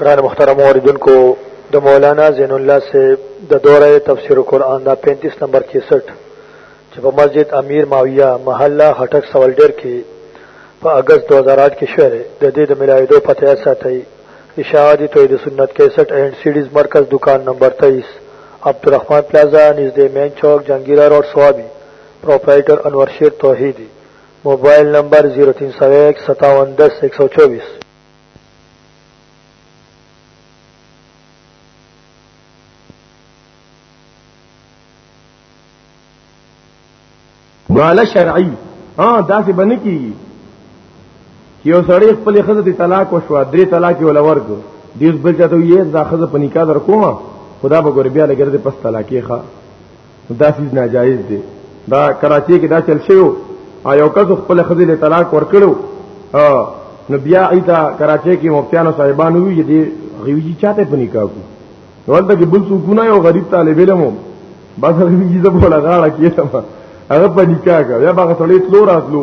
قرآن مخترم اوردن کو د مولانا زین الله سے د دوره تفسیر قرآن دا 35 نمبر 61 چې په مسجد امیر ماویہ محله هټک سوالډر کې په اگست 2008 کې شوه د دې د ملایدو پته ساتي اشاعتی توحید سنت 61 اینڈ سیډیز مرکز دکان نمبر 23 عبدالرحمن پلازا نږدې مین چوک جنگیرا روډ سوابي پروپرائیٹر انور شیر توحیدی موبایل نمبر 03015710124 والا شرعي ها داسې باندې کیږي چې یو سړی خپل خزه ته طلاق وشو درې طلاق ولا ورکو دیس بل چاته یې دا خزه په نکاح در کومه خدا به ګور بیا لګره دې پس طلاقې ښه دا چیز ناجایز دی دا کراچي کې دا چل شوی او یو کس خپل خزل طلاق ورکړو نو بیا ایته کراچي کې مفتیانو صاحبانو وی دي غویجی چاته پني کاکو ولته کې بل څوک نه یو غریب طالب علم بس غویجی زبوله غاړه کیسه هغه پني کاکو یا باغ سړی تلو راتلو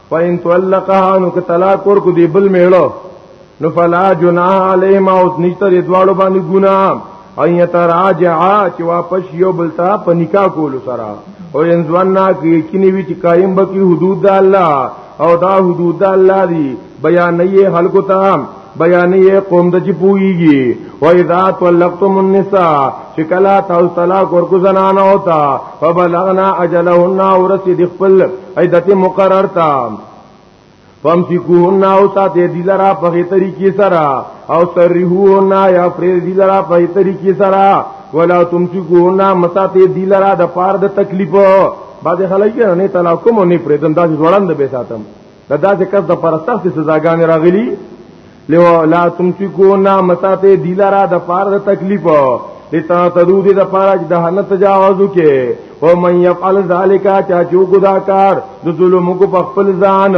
فإن طلقها نو که طلاق ورکو دی بل میړو نو فلا جناح علیهما او نشته دی دواړو باندې ګناه ان یتراجعا چې واپس یو بلتا په نکاح کول سره او ان ځواننا کې یقیني وی چې قائم بکی حدود الله او دا حدود الله دی بیان نه خلکو ته بیانې قوم د چې پويږي و اذا طلقتم النساء چې کلا تاسو طلاق ورکو زنانه ہوتا فبلغنا اجلهن ورسید خپل عیدت مقرر تا پم سی کوهن او ساته دی لرا په طریقې سره او سرهوهن یا پرې دی لرا په طریقې سره ولا تم سی کوهن مساته دی لرا د پار د تکلیف بعد خلک نه طلاق کوم نه پرې دم داسې وړاندې به ساتم دا داسې کس د پر سخت سزاګانې راغلي لو لا تمسکو نا مساته دی لرا د پار د تکلیف لتا تدو دې د پار د جهنم تجاوز کې او من يفعل ذلك چا جو ګدا کار د ظلم کو په خپل ځان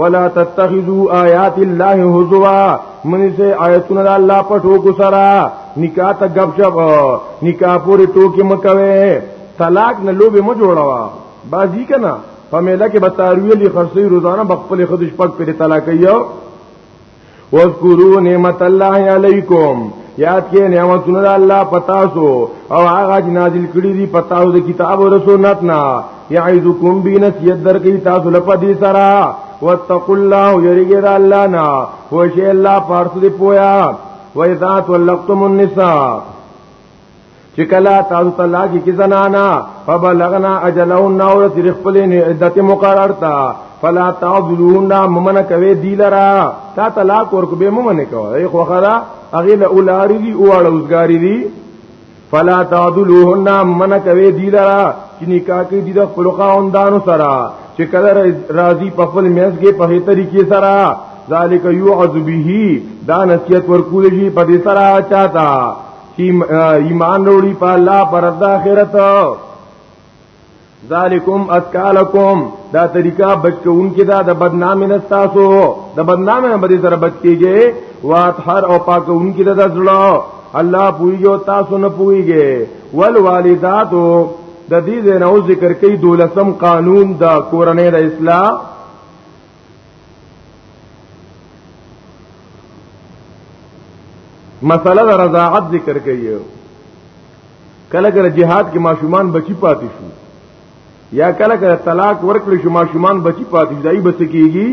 ولا تتخذوا آیات الله هزوا منی سے آیتونه الله په ټوکو سره نکاح ته غب شپ نکاح پوری ټوکی مکوي طلاق نه لوبه مو جوړوا بازی کنا په میله کې به تاروی لی خرڅي روزانه بخپل خود شپږ پر طلاقي او واذکروا نعمت الله علیکم یاد کې نعمتونه د الله پتا سو او هغه نازل کړی دی پتا سو د کتاب او سنت نا یعذکم بنسیت در کی تاسو لپاره دې سره واتقوا الله یریګه د الله نا هو شی الله پارت دی پویا و اذا طلقتم النساء چې کله تاسو ته لاګي کې زنانا فبلغنا اجلهن او تر خپل نه عدت مقرر تا فلا تعذلون ممن کوي دی لرا تا طلاق ورکو به ممن کوي خو خدا اغه له اولاری دی او اړوزګاری دی فلا تعذلون ممن کوي دی لرا چې نکاح کې دی د خپل خاوندانو سره چې کله راضي په خپل میز کې په هي طریقې سره ذالک یعذ به دا نصیحت ورکول شي په دې سره چاته ایمان وروړي په الله پر د آخرت ذالکم اتکالکم دا طریقہ بچون کې دا د بدنامي نه تاسو د بدنامي نه به سره بچ کیږي وات هر او پاکون کې دا زړه الله پویږي تاسو نه پویږي ول والداتو د دې نه ذکر کوي دولسم قانون دا کورنۍ د اسلام مسله د رضاعت ذکر کوي کله کله جهاد کې ماشومان بچی پاتې شو یا کله کله طلاق ورکړي شو ماشومان بچی پاتې ځای بچ کیږي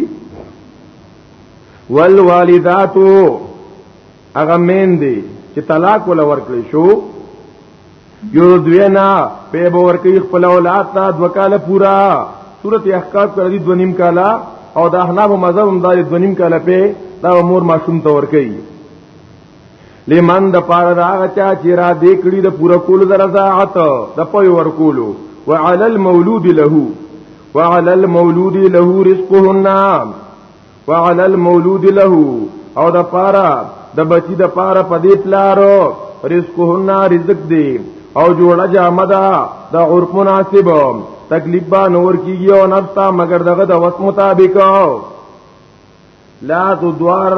والوالداتو هغه مین دی چې طلاق ولا ورکړي شو یو دوی نه په به ورکړي خپل اولاد ته دوکاله پورا صورت احقاق کړی دی دونیم کالا او د احناف مذهب هم دا دونیم کالا په دا مور ماشوم ته ورکړي لمن د پاره دا چا چې را دې کړی د پورا کول درزاعت د پوی ورکولو وعلى المولود له وعلى المولود له رزقهن وعلى المولود له او د پارا د بچی د پارا په دې پلارو رزقهن رزق دی او جوړه جامه ده د عرف مناسب تکلیف با نور کیږي او نفس تا مگر دغه د وخت مطابق لا تدوار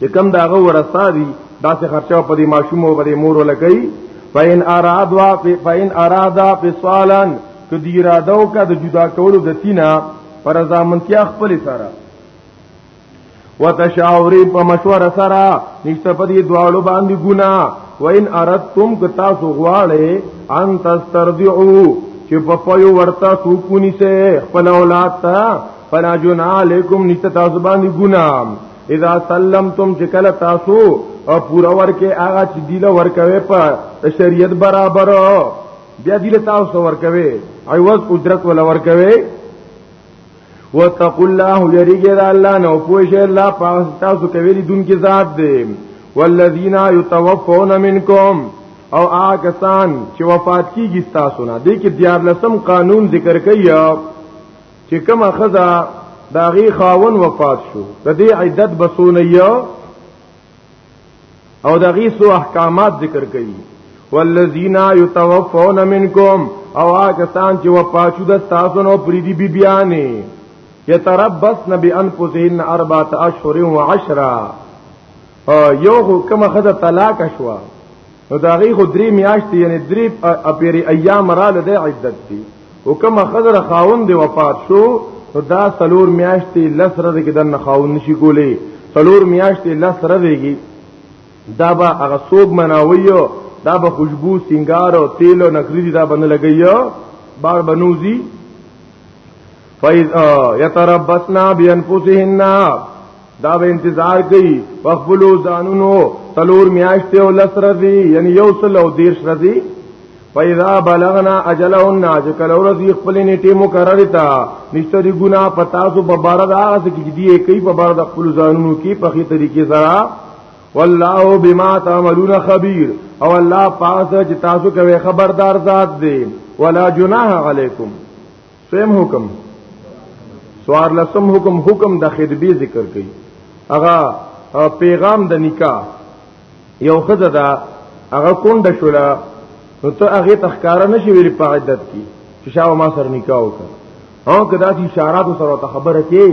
چې کم داغه ورثه دي دا څه خرچه په دې ماشوم او په دې مور لګي فین اراد وا فین ارادا فصالن کدی اراده او کا د جدا کولو د تینا پر ځامنتیا خپل سره وتشاوری په مشوره سره نشته په دې دواړو باندې ګنا وین اردتم ک تاسو غواړې ان تسترضعو چې په پيو ورتا سوکونی سه خپل اولاد ته فلا جنا علیکم نشته تاسو باندې ګنا اذا سلمتم چې کله تاسو او پورا ورکه هغه چې دیله ورکوي په شریعت برابر بیا دیله تاسو ورکوي عوض اجرت ولا ورکوي وتقوا الله يرجى الله نو پوښ الله پاس تاسو کوي دن کې ذات دی والذین یتوفون منکم او آکسان چې وفات کیږي تاسو نه دي کې دیار لسم قانون ذکر کوي چې کومه خزا دا غي خاون وفات شو د دې عدت بسونه یو او دا غي سو احکامات ذکر کړي والذین یتوفون منکم او هغه سان چې وفات شو د تاسو نو پریدي بی بیانې یتربصن بانفسهن اربعه اشهر و عشرا یو حکم خدای طلاق شوا نو دا غي خو درې میاشتې یعنی درې اپیری ایام را لده عدت دي او کما خضر خاون دی وفات شو نو دا سلور میاشتې لسره دې دنه خاون نشي کولې سلور میاشتې لسره دیږي دا به هغه سوق مناویو دا به خوشبو سنگار او تیل او نخریدی دا باندې لګیو بار بنوزی فیض یتربصنا بانفسهن دا به انتظار کوي په خپل ځانونو تلور میاشتې او لسر دی یعنی یو سل او دیر سر دی پیدا بلغنا اجلهن اجکل اور دی خپل نیټه مقرره تا نشته دی ګنا پتا سو په بار دا اس کې دی کوي په بار د خپل ځانونو کې په خي طریقې سره والله بما تعملون خبير او الله پاس چې تاسو کوي خبردار ذات دی ولا جناح علیکم سیم حکم سوار لسم حکم حکم د خدبی ذکر کړي هغه پیغام د نکاح یو خزه دا هغه کونډه شولا نو ته هغه تخکار نشي ویل په عدت کې چې شاو ما سره نکاح وکړ او کدا چې اشارات سره ته خبره کې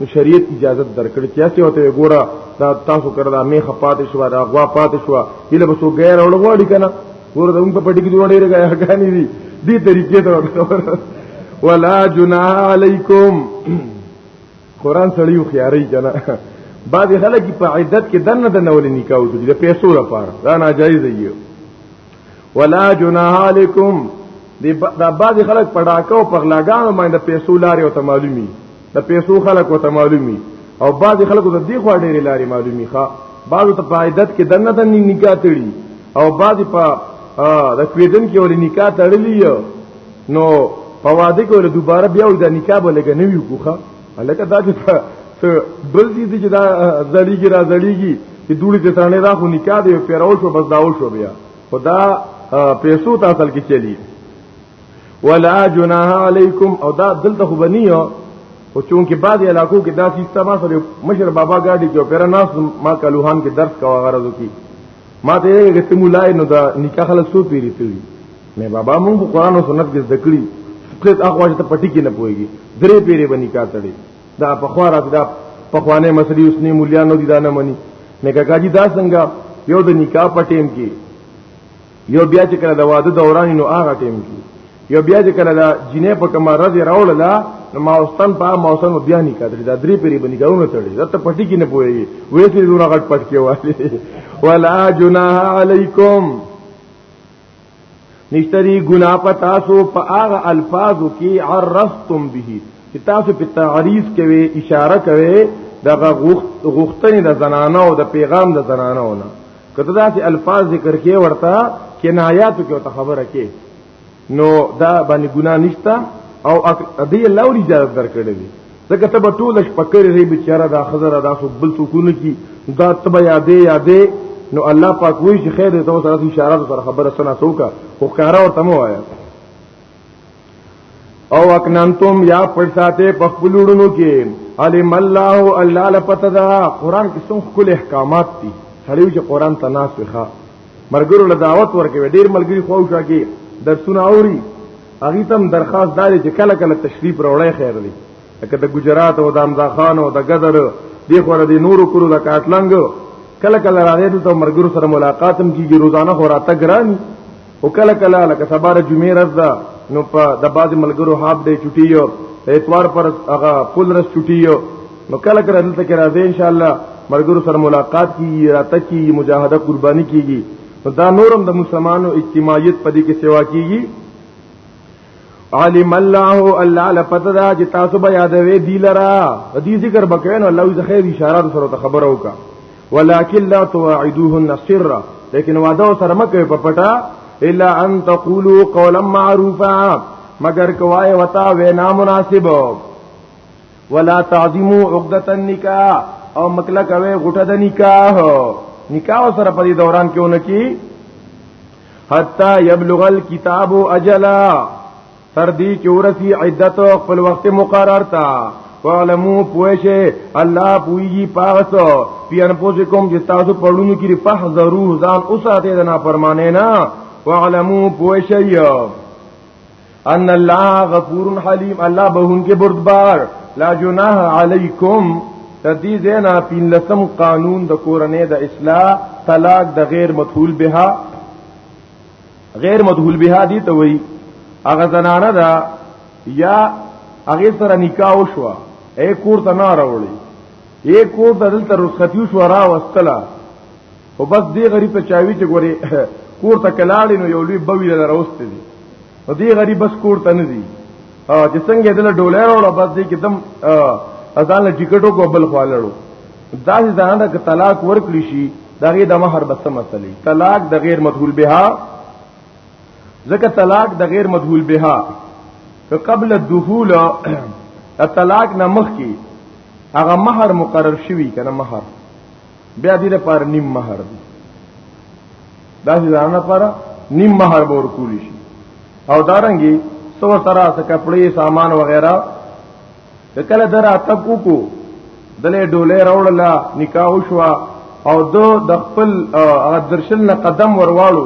نو شریعت اجازه درکړي چې اسی وته ګوره دا تاسو کړه دا می خپات شو دا غوا پات شو دله بسو غیر اورغوړي کنه ګور دم په پټی کې دوه ډېر غاګانی دي دې طریقې ته وګوره ولا جناح علیکم قران سړیو خیاري کنه بعض خلک په عدت کې دنه د نول نکاح وکړي د پیسو لپاره دا ناجایز دی ولا جناح علیکم دا بعض خلک پډاکو پغلاګانو باندې پیسو لاري او ته معلومي د پیسو خلک وته معلومي او بعض خلکو ته دی خو ډېرې لارې معلومي ښا بعضو ته په عیدت کې دنه د نکاح تړي او بعض په د کویدن کې ولې نکاح تړلی نو په واده کې ولې دوباره بیا د نکاح بلګ نه وی کوخه الکه دا چې بل دي چې دا زړیږي را زړیږي چې دوړي ته ثانه دا خو نکاح دی پیرول شو بس داول شو بیا خدا پیسو ته اصل کې چلی ولا جناح علیکم او دا دلته خو بنیو او چونکه بعد علاقو کې دا سیسته ما سره مشر بابا ګاډي کې پیرا ناس ما کلوهان کې درس کوا غرض کی ما ته یې غته مولای نو دا نکاح خلک سو پیری تللی مې بابا مونږ قرآن او سنت کې ذکرې خپل اخوا ته پټی کې نه پويږي درې پیری باندې کا تړي دا په خوا راځي دا په خوانه مسلې اوس نه مليانو دي دا نه مني مې کاکا جی دا څنګه یو د نکاح پټیم کې یو بیا چې کله د واده دوران نو هغه ټیم کې یو بیا چې کله د جنې په کومه رض راول لا نو ما واستان په موسم بیا نه کړی دا درې پیری باندې کارونه تړي دا ته پټی کې نه پوي وې چې زونه غټ پټ کې والی ولا جناح علیکم نشتری گنا پتا سو په هغه الفاظو کې عرفتم به چې تاسو په تعریف کوي اشاره کوي دغه غوښتنې د زنانه او د پیغام د زنانه ونه کته دا چې الفاظ ذکر کې ورته کنایات کې ته خبره کې نو دا باندې ګنا نشتا او دې الله ولې اجازه درکړې دي ځکه ته به ټول شپه کړې ری بیچاره دا خزر دا سو بل سکون کی دا تبه یادې یادې نو الله پاک وایي چې خیر دې ته سره اشاره سره خبره سنا څوکا خو کارا ورته مو وایا او اکننتم یا پړساته په خپل وړونو کې علم الله الله لپته دا قران کې څوم خپل احکامات دي سړیو چې قران ته ناس وخا مرګرو له دعوت ورکوي ډیر ملګری خو شو کې درسونه اوري اغه تم درخواست داري چې کله کله تشریف راوړی خیر دی لکه د ګجرات او د امزا خان او د غدر دی خو د نورو کورو د کاټلنګ کله کله راځي ته مرګرو سره ملاقات هم کیږي روزانه خو راته ګرانی او کله کله لکه سبار جمعې ورځ ده نو په د باز ملګرو هاف ډې چټي یو اتوار پر هغه فل رس چټي یو نو کله کله دلته کې راځي ان شاء الله ملګرو سره ملاقات کیږي راته کیږي مجاهده قرباني کیږي نو دا نورم د مسلمانانو اجتماعیت په دې کې سیوا کیږي علم الله الله لپته دا چې تاسو به یادوي دی لرا دې ذکر بکوین الله یې خیر اشاره سره ته خبر اوکا ولکن لا توعدوهن سرا لیکن وعده سره مکه په پټا الا ان تقولوا قولا معروفا مگر کوای وتا وینا مناسب ولا تعظموا عقدۃ النکاح او مکلا کوي غټه د نکاح نکاح سره په دوران کې ونه کی حتا یبلغ الكتاب اجلا تر دې چې ورسی عدت او خپل وخت مقرر تا وعلمو پوشه الله پویږي پاسو پیان پوزه کوم چې تاسو پړونو کې فحذرو ځان اوساته نه فرمانه نه وعلمو پوشه ان الله غفور حلیم الله بهون کې بردبار لا جناح علیکم تدی زینا پین لسم قانون د کورنۍ د اصلاح طلاق د غیر مدخول بها غیر مدخول بها دی ته وی اغه زنانه دا یا اغه سره نکاح وشو اے کور ته نه راوړي اے کور ته دلته رخصتیو شو را وستله خو بس دی غریب ته چاوي چې ګوري کور ته کلاړې نو یو لوی بوی له راوست دي نو دی غریب بس کور ته نه دي چې څنګه دل ډولر ولا بس دی کې دم اذان له ټیکټو کو بل خالړو دا ځان د طلاق ورکړي شي دغه د مہر بس مسلې طلاق د غیر مدهول بها ځکه طلاق د غیر مدهول بها که قبل الدخول طلاق نه مخ کی هغه مہر مقرر شوی کنه مہر بیا دې لپاره نیم مہر دی دا چې ځان لپاره نیم مہر به ورکول شي او دارنګي سور سره څه کپڑے سامان وغیرہ کله درا تک کو دلې ډولې راوړلا نکاح وشوا او دو د خپل درشل نه قدم ورواړو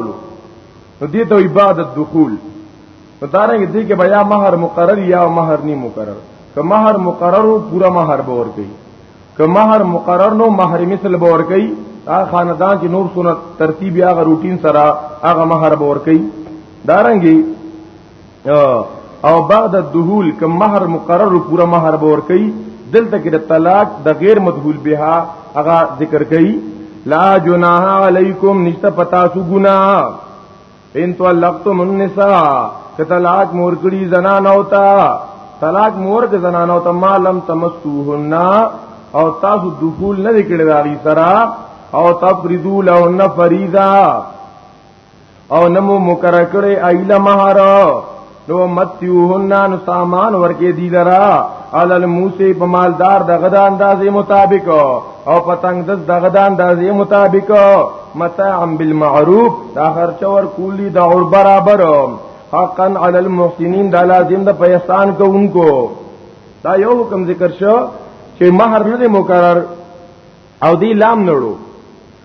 نو دې ته عبادت دخول دارنګ دې کې بیا مہر مقرر یا مہر نی مقرر که مہر مقرر پورا مہر به ور کوي که مہر مقرر نو مہر مثل باور کوي هغه خاندان چې نور سنت ترتیب یا غ روټین سره هغه مہر باور کوي دارنګي او بعد الدهول که مہر مقرر پورا مہر باور کوي دلته کې د طلاق د غیر مدهول بها هغه ذکر کوي لا جناح علیکم نشته پتا سو ګناه ان طلقتم النساء که طلاق مور کړي زنان او تا طلاق مور کې زنان او تا ما لم تمسوهن او تاسو دخول نه کړی داغي سرا او تفریدو لهن فریضه او نمو مکر کړی ایله مہر نو متیوهن نو سامان ورکې دی لرا عل الموسی په مالدار د غدا اندازې مطابق او پتنګ د دغه د اندازې مطابق متاع بالمعروف دا خرچ ور کولی د اور برابر حقا عل المحسنین دا لازم د پیسان کوونکو دا یو حکم ذکر شو چې مہر نه مقرر او دی لام نړو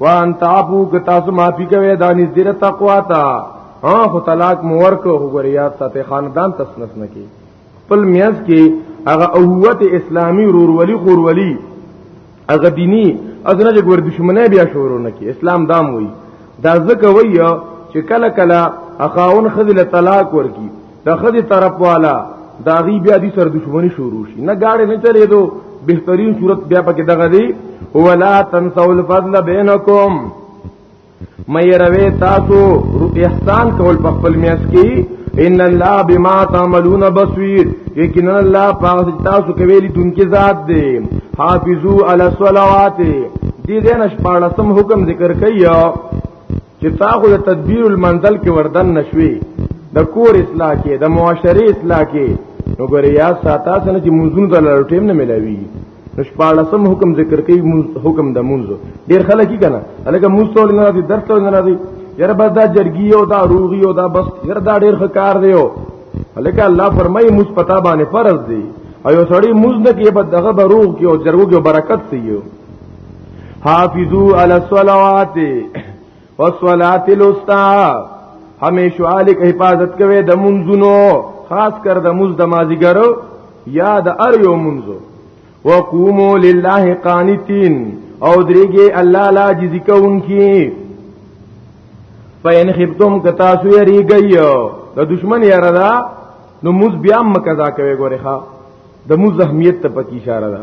وان تعفو که تاسو معافي کوي دا نذیر تقوا ته ها خو طلاق مو ورکو غوړیات ساته خاندان تسنس نه کی خپل میاس کې هغه اووت اسلامی رورولي خورولي هغه دینی ازنه چې ګور دشمنه بیا شروع نه کی اسلام دام وای دا ځکه وای چې کله کله اخاون خذل طلاق ورکی د خدي طرف والا دا غي بیا دي سر دښمنی شروع شي نه گاډي نه چلے دو بهترین صورت بیا پکې دغه دی ولا تنسوا الفضل بینکم مې روي تاسو احسان کول په خپل میاس کې ان الله بما تعملون بصير یقینا الله پاک تاسو کوي دونکي ذات دی حافظو علی الصلوات دې دې نشپاړسم حکم ذکر کایو چې تاسو د تدبیر المنزل کې وردن نشوي د کور اصلاح کې د معاشري اصلاح کې نو ګورې یا ساته سن چې منځونو ته لړ ټیم نه ملاوي نو شپاړسم حکم ذکر کوي حکم د منځ ډیر خلک کی کنه الګه منځ ټول نه راځي درس ټول نه راځي یره بس دا جرګي او دا روغي او دا بس یره دا ډیر خکار دی او الګه الله فرمایي موږ پتا باندې فرض دی او یو سړی موږ نه کې په دغه بروغ کې او جرګو کې برکت سي یو حافظو علی الصلوات والصلاه الوسطى همیشه الک حفاظت کوي د منځونو خاص کر د مز د مازیګر یا د ار یو منځو وقوموا لله قانتين او درېږي الله لا جزي کوونکی فین خفتم کتا سو یریږي د دشمن یاره دا نو مز بیا مکزا کوي ګوره ښا د مز اهمیت ته پکې اشاره ده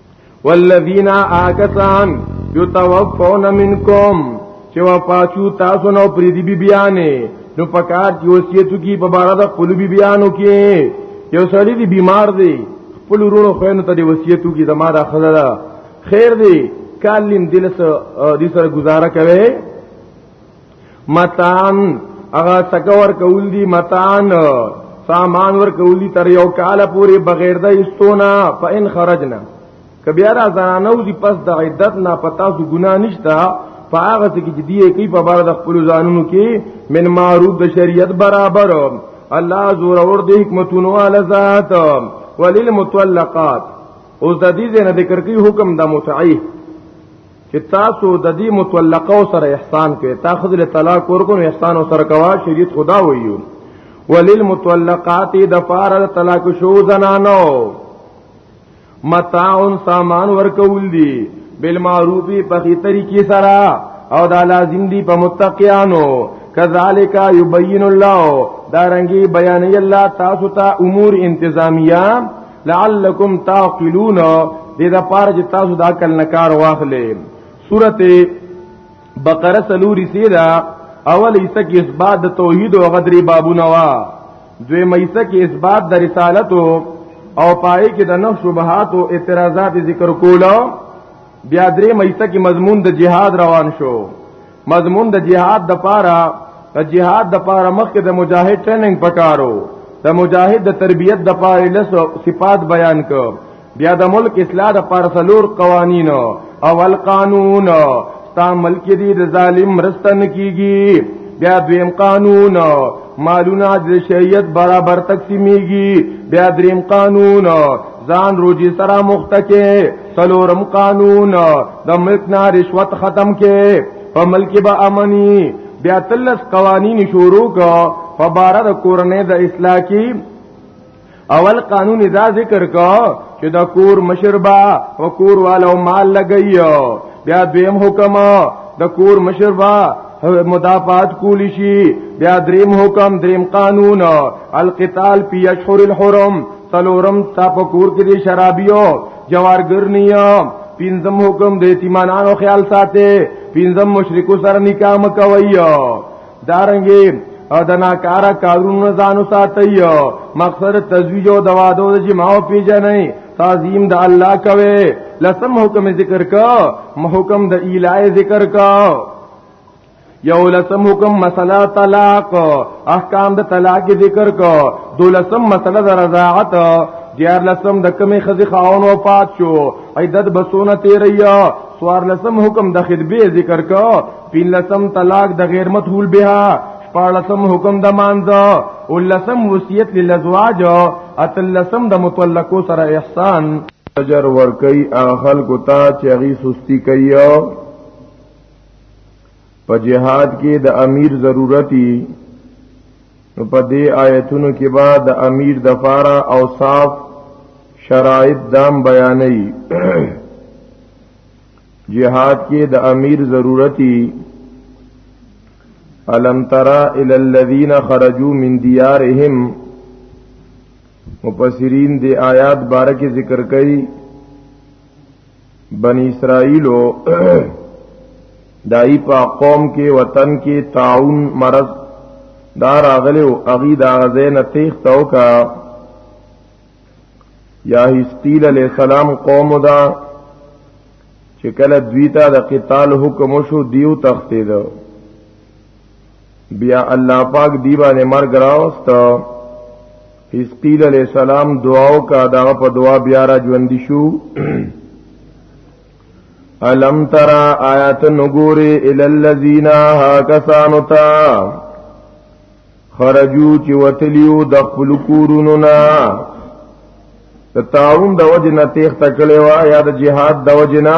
والذین آکسان یتوفون منکم چې وفاتو تاسو نو پرې دی بی بیانې نو پکار چې وصیتو کی په بار د خپل بی بیانو کې یو سړی دی بیمار دی خپل ورونو خوینو ته دی وصیتو کی زما د خزره خیر دی کالین دلس دې سره گزاره کوي متان هغه سکور کول دي متان سامان ور کول دي تر یو کال پورې بغیر د استونا فإن خرجنا کبیا را زنانو دي پس د عدت نه پتا سو ګنا نشتا فاغه ته کې دي کوي په بار د خپل ځانونو کې من معروف د شریعت برابر الله زور اور د حکمتونو علی ذات وللمطلقات اوس د دې نه ذکر کوي حکم د متعی چې تاسو د دې متلقو سره احسان کوي تاخذ له طلاق ورکو احسان سره کوا شریعت خدا ویو وللمتلقات دفار طلاق شو زنانو متاع سامان ورکول دي بالمعروف په خي طریقې سره او دا لازم دي په متقیانو کذالک یبین الله دارنګي بیان الله تاسو ته امور انتظامیه لعلکم تعقلون دې دا پار چې تاسو دا کل نکار واخلې سورته بقره سلوری سیدا اول ایسه کې اثبات د توحید او غدری بابونه وا دوی مېسه کې اثبات د رسالت او پای کې د نفس شبهات او اعتراضات ذکر کولو بیا درې مېسه کې مضمون د جهاد روان شو مضمون د جهاد د پاره د جهاد د پاره مخکې د مجاهد ټریننګ پکارو د مجاهد د تربیت د پاره لس صفات بیان کو بیا د ملک اصلاح د پاره سلور قوانین او القانون ستا ملک دی د ظالم رستن کیږي بیا دویم قانون مالونه د شریعت برابر تقسیمیږي بیا دریم قانون ځان روزي سره مختکه سلورم قانون د ملک نه رشوت ختم کې په ملک به امني بیا تلس قوانین شروع کو په بار د کورنۍ د اصلاح کې اول قانون دا ذکر کو چې د کور مشربا او کور والو مال لګیو بیا دویم حکم د کور مشربا مدافعات کولی شي بیا دریم حکم دریم قانون القتال فی اشهر الحرم سلورم تا په کور کې دي شرابيو جوارګر نیا پینځم حکم د یتیمانو خیال ساته پینځم مشرکو سره نکاح مکوي دارنګي او د ناکارا کارونو ځانو ساتي مقصد تزویج او دوادو د جماو پیژنې تعظیم د الله کوي لسم حکم ذکر کا حکم د الای ذکر کا یو لسم حکم مسله طلاق احکام د طلاق ذکر کو دولسم مسله د رضاعت دیار لسم د کمی خزی خاون وفات شو عیدت بسونه تیریا سوار لسم حکم د خدبه ذکر کو پین لسم طلاق د غیر متحول بها پارلسم حکم د مانزا ولسم وصیت للزواج اتلسم د متلقو سره احسان اجر ورکی اخل کو تا چغی سستی کئیو په جهاد کې د امیر ضرورتي نو په دې آیتونو کې به د امیر د فاره او صاف شرایط دام بیانې جهاد کې د امیر ضرورتي الم ترى الى الذين خرجوا من ديارهم مفسرین دی آیات بارکه ذکر کړي بنی اسرائیلو دای په قوم کې وطن کې تعاون مرض دا راغلی او اغي دا غزین تیخت او کا یا هستیل علی السلام قوم دا چې کله دوی ته د قتال حکم شو دیو تختید بیا الله پاک دی باندې مرګ راوست حزقیل علیہ السلام دعاو کا دا په دعا بیا را ژوند شو الم ترى آیات نګوري ال الذین هاکسانو تا خرجو چې وتلیو د خپل کورونو نا ته تاون د وجنه تیخ تکلیوا یا د جهاد د وجنه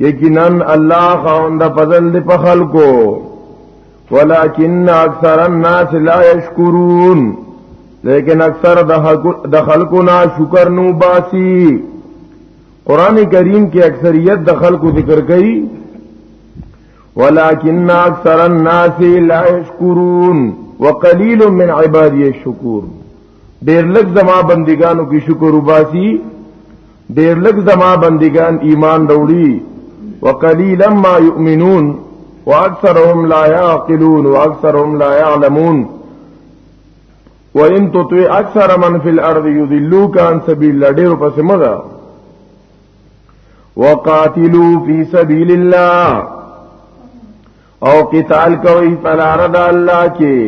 یقینا الله خوند فضل دی په خلکو ولكن اکثر الناس لا يشكرون لیکن اکثر د خلکو نا شکر نو باسی قران کریم کې اکثریت د خلکو ذکر کړي ولكن اکثر الناس لا يشكرون وقليل من عبادي الشكور ډیر لږ زما بندگانو کې شکر وباسي ډیر لږ زما بندگان ایمان وروړي وقليلا ما يؤمنون واكثرهم لا يعقلون واكثرهم لا يعلمون وَإِن تُطِعْ أَكْثَرَ مَنْ فِي الْأَرْضِ يُضِلُّوكَ عَنْ سَبِيلِ اللَّهِ ډېر پس مزه وَقَاتِلُوا فِي سَبِيلِ اللَّهِ او قتال کوي پلار د الله کې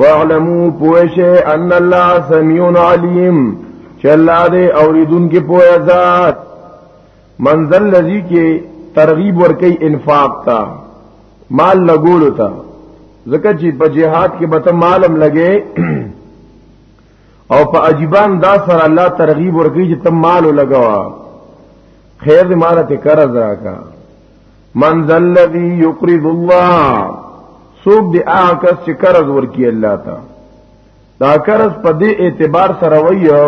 واعلموا پوشه ان الله سميع عليم چې الله دې اوریدونکو پوهه ذات منزل لذي کې ترغیب ورکي انفاق تا مال لګولو تا زکه چې په جهاد کې به ته مالم لګې او په عجیبان دا سره الله ترغیب ورګی چې تم مال لګوا خیر دې مال ته قرض راکا من ذل الذی یقرض الله سوق دې آکس چې قرض ورکی الله تا دا قرض په دې اعتبار سره وایو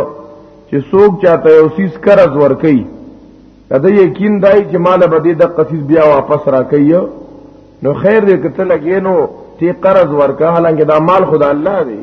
چې سوق چاته یو سیس قرض ورکی دا یقین دای چې مال به دې د قصیص بیا واپس راکایو نو خیر دې کته لګینو تی قرض ورکا حالانکه دا مال خدا الله دی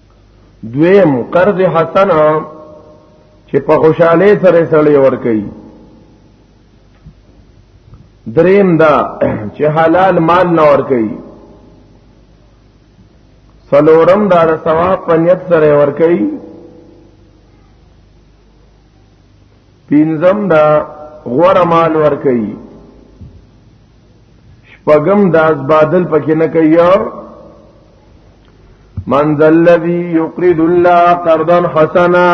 دویم قرض حسن چې په خوشاله سره سړی ور کوي دریم دا چې حلال مال نه ور کوي سلورم دا د ثواب په نیت سره ور کوي پینځم دا غوړه مال ور کوي شپغم داس بادل پکې نه کوي من ذلذي يقرض الله قرضا حسنا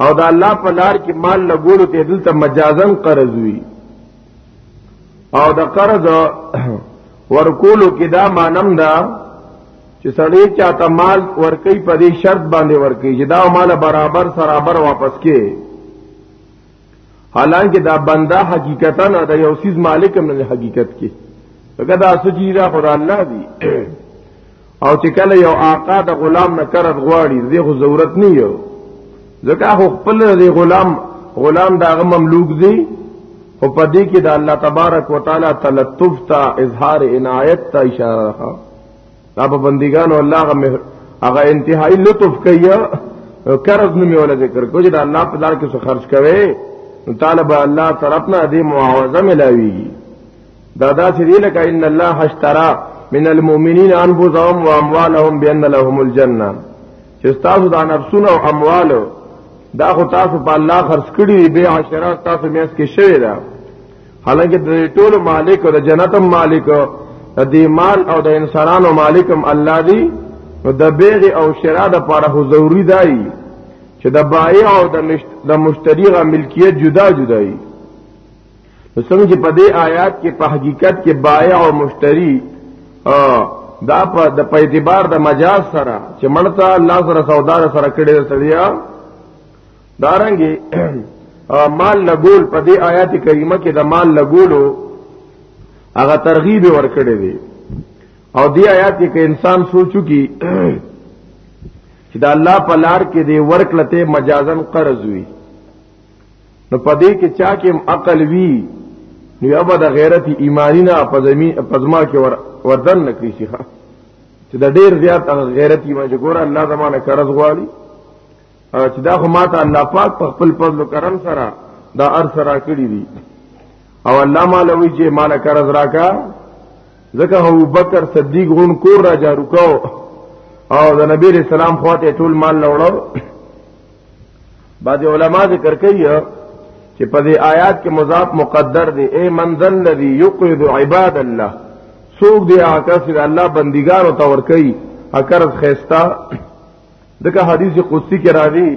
او دا الله په لار کې مال لګولو ته دلته مجازن قرض وي او دا قرض ورکولو کې دا مانم دا چې سړی چاته مال ورکي په دې شرط باندې ورکي چې دا مال برابر سرابر واپس کې حالانکه دا بنده حقیقتا نه دا یو سیز مالک هم نه حقیقت کې هغه دا سجی دا خدای الله دی او چې کله یو آقا د غلام نه کرت غواړي زه خو ضرورت نه یو ځکه خو خپل دی غلام غلام دا مملوک دی او په دې کې د الله تبارک وتعالى تلطف تا اظهار عنایت تا اشاره راخه دا په بندګانو الله غ هغه انتهایی لطف کوي قرض نه میول ذکر کو چې دا الله په لار کې څه خرج کوي نو طالب الله طرف نه دې معاوضه ملاويږي دا دا چې دی لکه ان الله اشترى من المؤمنین انفسهم واموالهم بان لهم الجنه چې تاسو دا نفسونه او اموال دا خو تاسو په الله خرج کړی به عشرات تاسو میاس کې شوی دا حالانکه د ټول مالک او د جنت مالک د مال او د انسانانو مالکم الله دی نو د بیغ او شرا د پاره ضروری دی چې د بایع او د مشتری غا ملکیت جدا جدا وي نو څنګه چې په دې آیات کې په حقیقت کې بایع او مشتری دا په د په اعتبار د مجاز سره چې مړتا الله سره سودا سره کړي سړیا دارنګي مال لګول په دې آیات کریمه کې د مال لګولو هغه ترغیب ورکړي دي او دې آیات کې انسان سوچو کی چې د الله په لار کې دی ورکلته مجازن قرض وي نو پدې کې چا کې عقل وی نو یا به د غیرت ایمانی نه په زمين په زما کې ور وردن نکړي شي چې د ډیر زیات غیرت ایمان چې ګور الله زمانه قرض غواړي چې دا خو ماته الله پاک په خپل فضل او کرم سره دا ار سره کړی دي او الله مالوي چې مال قرض راکا ځکه ابو بکر صدیق غون کور را جارو کو او د نبی رسول الله خواته ټول مال لوړو بعض علما ذکر کوي چې په دې آیات کې مضاف مقدر دی اے منزل الذي يقرض عباد الله سوق دی آکاس الله بندگان او تور کوي اکرز خيستا دغه حدیث قدسی کې راغی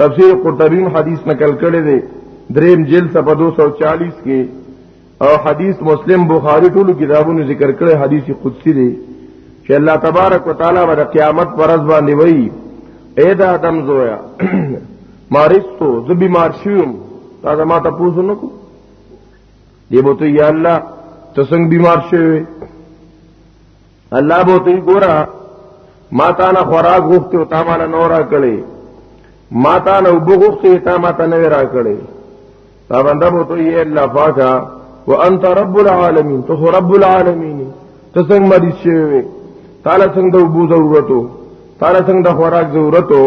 تفسیر قرطبی حدیث نقل کړی دی دریم جلد صفحه 240 کې او حدیث مسلم بخاری ټول کتابونو ذکر کړی حدیث قدسی دی چې الله تبارک وتعالى ور قیامت پر ورځ باندې وایي اے دا آدم زویا مارستو زه بیمار شوم تا دا ما ته پوښتنه نکو دی بوته یا الله ته څنګه بیمار شوی الله به ته ګورا ما تا نه خوراک غوښته او تا ما نه نورا کړي ما تا نه وبغوښته تا ما ته نه را کړي دا بنده به ته یې الله فاکا وانت رب العالمین ته رب العالمین ته څنګه مریض شوی تعالی څنګه د وبو ضرورتو تعالی څنګه د خوراک ضرورتو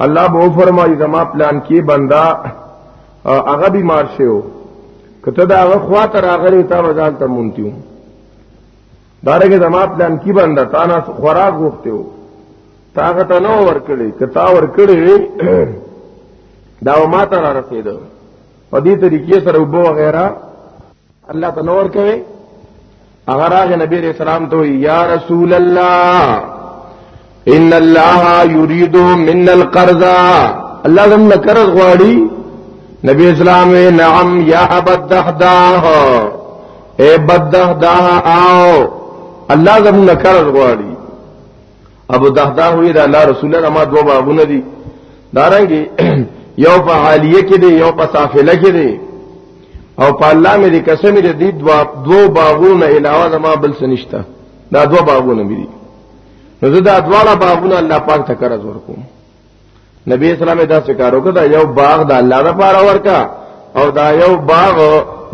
الله به فرمایي زما پلان کې بندا هغه بیمار شوی کته دا هغه خواته راغلی تا وځان ته مونتیو دارنګه زما پلان کی باندې تا نه خوراک غوښته و تاغه ته نو ور کړی کتا ور کړی دا ما ته را رسید په دې طریقې سره وبو وغیرہ الله ته نور کوي اگر هغه نبی رسول الله ته یا رسول الله ان الله يريد من القرض الله زموږ قرض غواړي نبی اسلام نعم یا بدحداه اے بدحداه آو الله زموږ قرض غواړي ابو دحداه وی دا الله رسول الله ما دوه بابونه دي دارنګي یو په حالیه کې دی یو په سافله کې دی او په الله مې دې قسم دې دوه دوه باغونه علاوه ما بل سنشتہ دا دوه باغونه مې دي نو زه دا دواړه باغونه الله پاک ته قرض ورکوم نبی اسلام دا سکارو کړه یو باغ د الله لپاره ورکا او دا یو باغ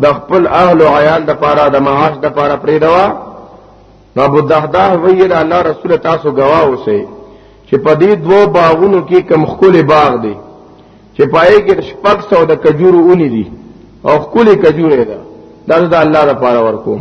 د خپل اهل او عیال لپاره د معاش لپاره پرې دوا نو ابو دحداه ویل الله رسول تاسو گواه اوسئ چې په دې دوو باغونو کې کم خولې باغ دی چې پای کې شپږ سو د کجورو اونې دي او خولې کجورې ده دا د الله لپاره ورکوم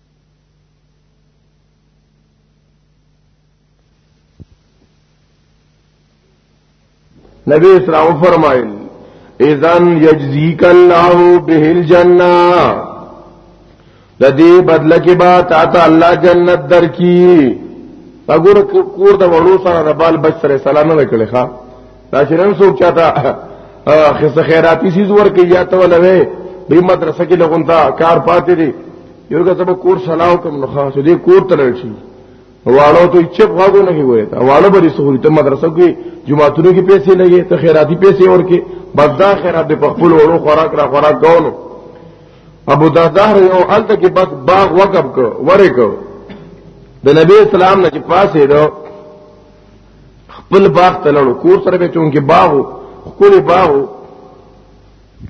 نبی اسلام فرمایل اذن یجزیک الله به الجنه د دې بدله کې با تا ته الله جنت درکې وګور کور د وړو سره د بال بچ سره سلام نه کړي ښا دا چې نن څوک چاته خصه خیراتی سیز ورکي یا ته ولوي دې مدرسه کې لګونتا کار پاتې دي یو که سبا کور سلاو کوم نو خاص دې کور تلل شي واړو ته چپ غاګو نه کی وای تا واړو به سهولت ته مدرسه کې جمعاتونو کې پیسې لګي ته خیراتی پیسې ورکي بس دا خیرات په خپل وړو خوراک را خوراک غوونو ابو دردار یو الته کې بس باغ وقف کو ورې کو د نبی اسلام نه چې پاسې دو خپل باغ ته لړو کور سره به چونګې باغ خپل باغ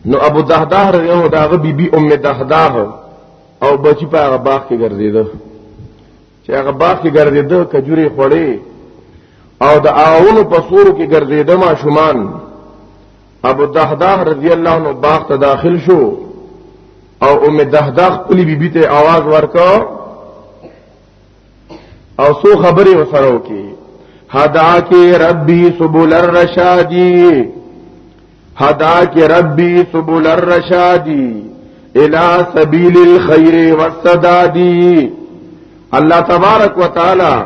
نو ابو دهداه رضی الله داغه بیبي ام دهداه او بچی په هغه باغ کې ګرځیده چې هغه باغ کې ګرځیده کجوري خړې او د آونو په سورو کې ګرځیده ما شومان ابو دهداه رضی الله عنه باغ ته داخل شو او ام دهداه خپل بیبي ته आवाज ورکړ او سو خبرې وسره وکي هدا کې ربي سبول الرشادي هدا کې ربي سبول الرشادي الى سبيل الخير والسدادي الله تبارک وتعالى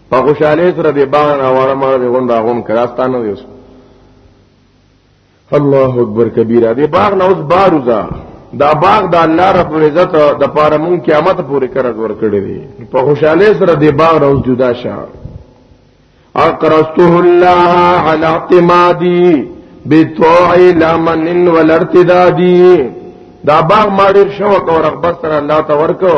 په خوشاله سره به باغ راوړم مړ به غون راغون کراستانه ویوس الله اکبر کبیره دې باغ نه اوس باروزا دا باغ د الله رب العزت د پاره مون قیامت پورې قرض ورکړي دي په خوشاله سره دې باغ نه اوس جدا شه اقرضته الله على اعتمادي بتوع لمن والارتدادي دا باغ ما ډیر شوق او رغبت سره الله ته ورکو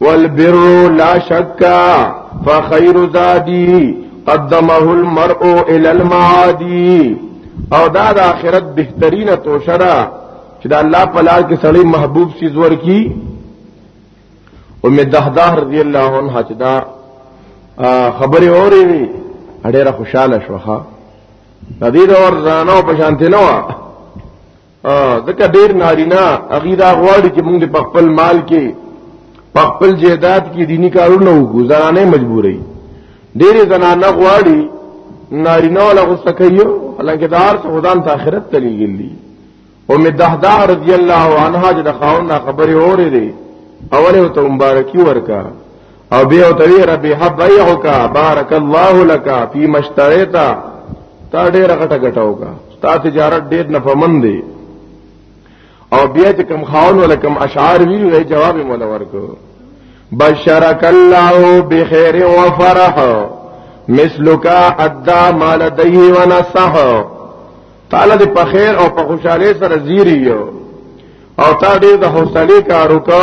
والبر لا شک فخير زادي قدمه المرء الى المعادي او دا د آخرت بهترینه توشه ده چې د الله په لار کې سړی محبوب سي زور کی ام دهده رضی الله عنها چې دا خبره اوري وي ډېره خوشاله شوه د دې دور ځانو په شانته نه دکه ډیر نارینا اغي دا غواړي چې موږ په خپل مال کې په خپل جیدات کې دینی کارونه وکړو زنانه مجبورې ډیر زنانه غواړي نارینا ولا غوسه کوي حالانکه دا هر څه خدان ته آخرت ته لګیلی او می دهدا رضی الله عنها چې د خاون خبره اورې دي اوله ته مبارکي ورکا او بیا او توی ربی حب ایعوکا بارک الله لکا فی مشتریتا تا ډیر غټه غټه وکا تا تجارت ډیر نفمن دی او بیا چې کم خاون ولا کم اشعار وی وی جواب مولا ورکو بشرک الله بخیر و فرح مثلک ادا مال دی و نصح تعالی دې په خیر او په خوشاله سره زیری یو او تا دې د حوصله کارو کو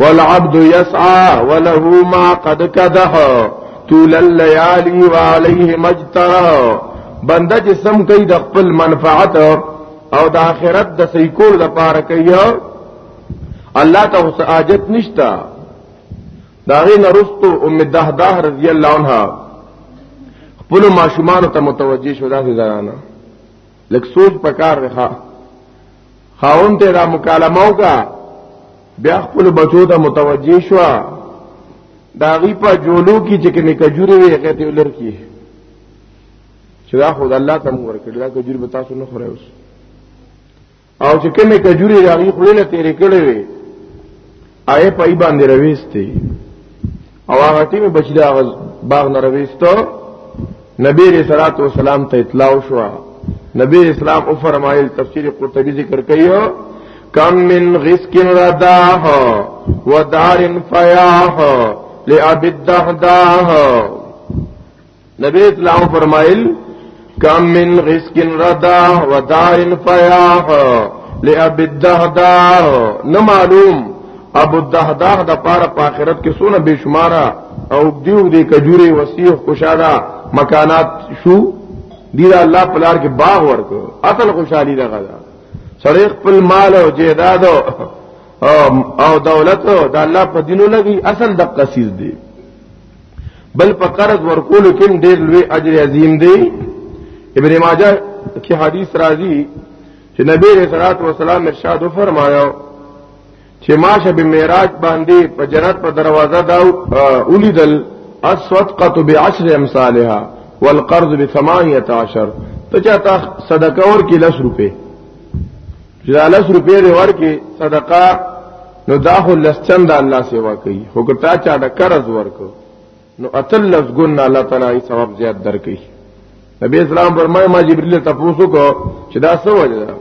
والعبد يسعى وله ما قد كدح طول الليالي وعليه مجترى بنده چې سم کوي د خپل منفعت او د آخرت د سیکول د پاره کوي الله ته اوس حاجت نشتا داغه نرستو ام دهداه رضی الله عنها خپل ماشومان ته متوجه شو داسې زنانه لکه سوچ پکار رخه خاون ته دا مکالمه وکا بیا خپل بچو ته متوجه شو دا غي په جولو کې چې کني کجوري وي هغه ته ولر کی چې دا خدای الله تم ورکړي دا کجوري به تاسو نه خورئ اوس او چې کني کجوري راغي خړلې تیرې کړې وي آئے پای باندې رويستي او هغه ټیم بچی دا باغ نه رويستو نبی رسول الله صلوات والسلام ته اطلاع شو نبی اسلام او فرمایل تفسیر قرطبی ذکر کایو کم من غسق رداه ودار فیاه لعبد دهداه نبی اسلام فرمایل کم من غسق ردا ودار فیاح لأب الدهدار نه معلوم ابو الدهدار د پاره په آخرت کې سونه بشمارا او دیو دې کجوري وسیح خوشاله مکانات شو دی دا الله پلار کې باغ ورکو اصل خوشحالي دا غدا سړی خپل مال او جیداد او دولت دا الله په دینو لګي اصل د قصیز دی بل په قرض ورکول کې ډېر لوی اجر عظیم دی ابن ماجه کې حدیث راځي چې نبی رسول الله صلوات ارشاد فرمایو چې ما شب معراج باندې په جنت په دروازه دا اولیدل الصدقه بعشر امثالها والقرض ب 18 ته چاته صدقه ور کې 10 روپے چې دا لس روپې دی ورکې صدقه نو دا خو لس چند الله سیوا کوي خو که تا چا د قرض ورکو نو اتل لس ګن الله تعالی یې ثواب زیات درکړي نبی اسلام فرمایي ما جبرئیل ته پوښتنه کو چې دا څه وجه ده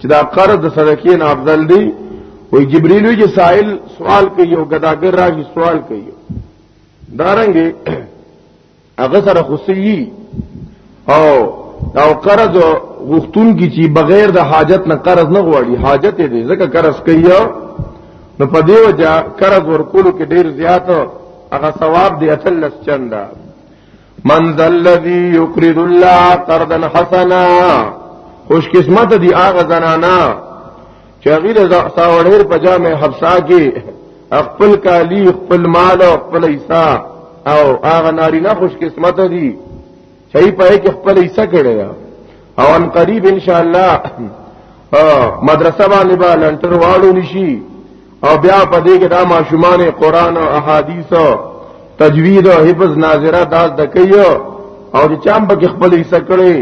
چې دا قرض د صدقې نه افضل دی وای جبرئیل یې سائل سوال کوي او ګداګر راغی سوال کوي دارنګي هغه سره خوسي او او قرض غختون کی چې بغیر د حاجت نه قرض نه غواړي حاجت دې ځکه قرض کوي نو په دې وجہ قرض ورکولو کې ډیر زیات هغه ثواب دی اتلس چندا من ذا الذي يقرض الله قرضا حسنا خوش قسمت دی هغه زنانا چې هغه د زحتا وړیر په جامع حبسا کې خپل کالی خپل مال او خپل حصہ او هغه نارینه خوش قسمت دي چې په کې خپل حصہ کړی او ان قریب ان شاء الله مدرسه باندې به لنټر واړو نشي او بیا په دې کې دا ماشومان قران او احادیث تجوید او حفظ ناظره دا دکیو او چې چام پکې خپل حصہ کړي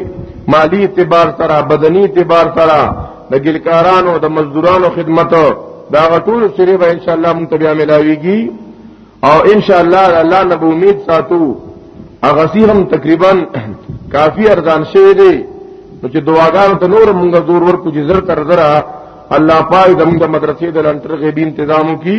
مالی اعتبار سره بدني اعتبار سره د ګلکارانو د مزدورانو خدمت دا غټول سری به ان شاء الله مونږ بیا ملاويږي او ان شاء الله الله نبو امید ساتو هغه سی هم تقریبا کافی ارزان شوی دی نو چې دعاګانو ته نور مونږ زور ورکو چې زر تر زره الله پاک زموږ مدرسې د لنټر غیبی تنظیمو کی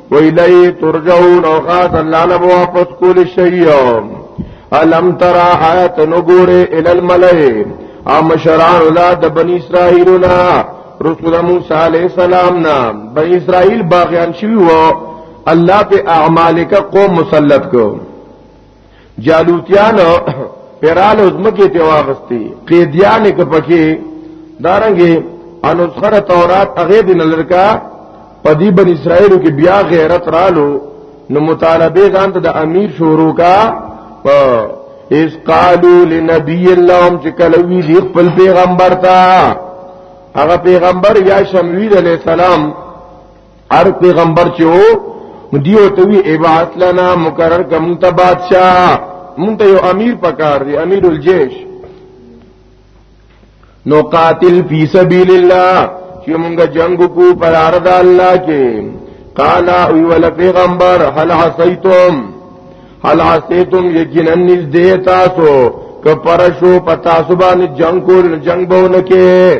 ویلی ترجعون او خاص الله له واپس کول شي الم ترى حیات نګوره ال الملئ او مشران الله د بنی اسرائیلنا رسول موسی علیہ السلام نا بنی اسرائیل باغیان شوی وو الله په اعمالک قوم مسلط کو جالوتیان پرال ازمکه ته واغستی قیدیان کې پکې دارنګي انصره تورات هغه دین لړکا پدی بن اسرائیل کې بیا غیرت رالو نو مطالبه ځان ته د امیر شورو کا اس قالو لنبی اللهم چې کله وی دی خپل پیغمبر ته هغه پیغمبر یا شمویل علیہ السلام هر پیغمبر چې وو دیو ته وی عبادت لنا مقرر کوم ته بادشاہ مونږ ته یو امیر پکار دی امیر الجیش نو قاتل فی سبیل الله چې مونږ جنگ کو پر ارض الله کې قال ای ول پیغمبر هل حسیتم هل حسیتم یقینا نزدې تاسو کپر شو پتا سبحان جنگ کول جنگ بونه کې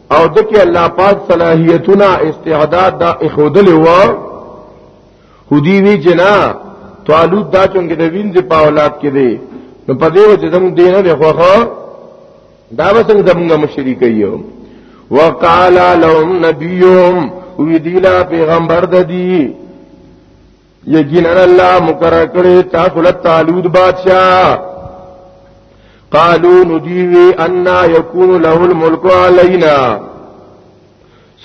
او دکی الله پاک صلاحیتونه استعداد دا اخودل و خودی وی جنا طالوت دا چونګه د وینځ په اولاد کې دی نو په دې وجه زموږ دینه دی خو خو دا به څنګه زموږ مشري کوي وقال لهم نبيهم وی دیلا پیغمبر د دی یقینا الله مقرر کړی تاسو له طالوت بادشاہ قالو ندیوی ان یکون له الملک علینا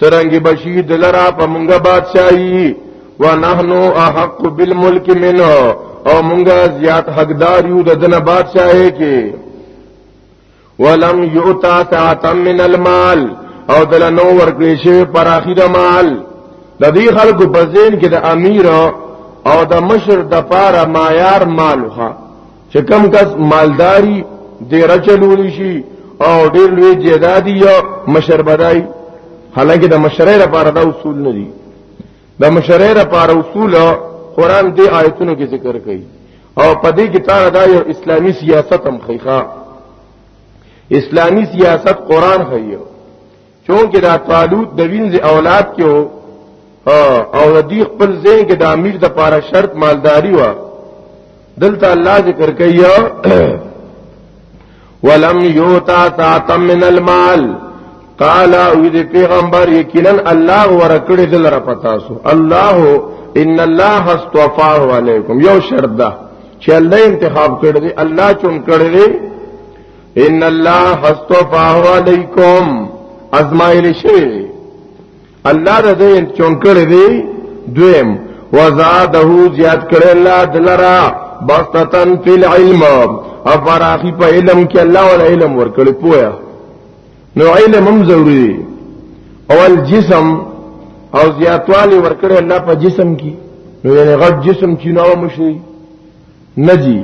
سرنګ بشی دلرا په مونږه بادشاہي ونحنو احق بالملک منه او مونږه زیات حقدار یو د دنه بادشاہي کې ولم یؤتا ساعتا من المال او دل نو ورکړي شوی پر اخیره مال د دې خلکو په ذهن کې د امیر او د مشر د پاره معیار مال خو چې کم کس مالداری دې رچلول شي او ډېر لوی جیدادی یا مشر بدای حالانکه د مشرۍ لپاره دا اصول نه دي د مشرۍ لپاره اصول قران دې آیتونو کې ذکر کړي او په دې کې تاره دا یو اسلامی سیاست هم خیخا اسلامی سیاست قران خیو چونکه دا طالوت د وینځ اولاد کې او ردی خپل ځای کې د امیر د پاره شرط مالداری و دلته الله ذکر کوي ولم یوتا تا من المال قال او دې پیغمبر یقینا الله ورکړي دلر پتا سو الله ان الله استوفاه علیکم یو شرط ده چې الله انتخاب کړی دی الله چون کړی دی ان الله استوفاه علیکم ازمایل شوی الله د دې چون کړی دی دویم وزاده زیات کړی الله دلرا بسطتن فی العلم او فراخی په علم کې الله ول علم ورکړي پویا نو علم هم ضروری دی او الجسم او زیاتوالی ورکړي الله په جسم کې نو یعنی غټ جسم چې نو مشي نجی